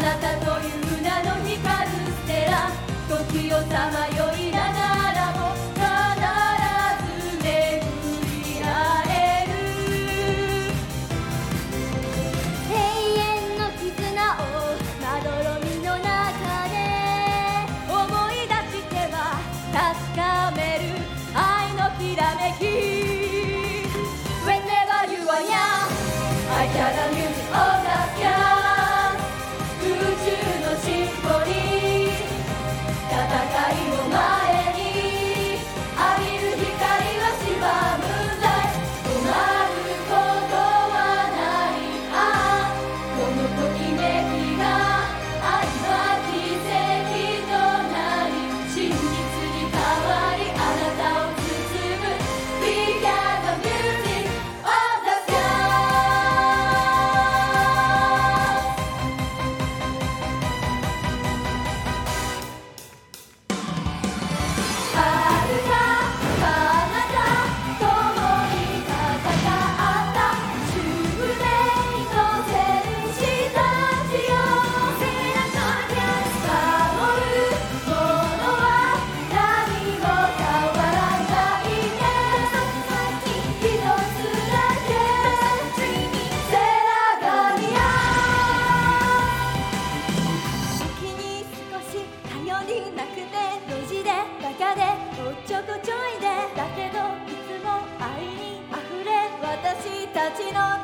なたという名の光るステラ時をさまよいながらも必ず巡り合える。永遠の絆をまどろみの中で思い出しては確かめる。愛のきらめき。街の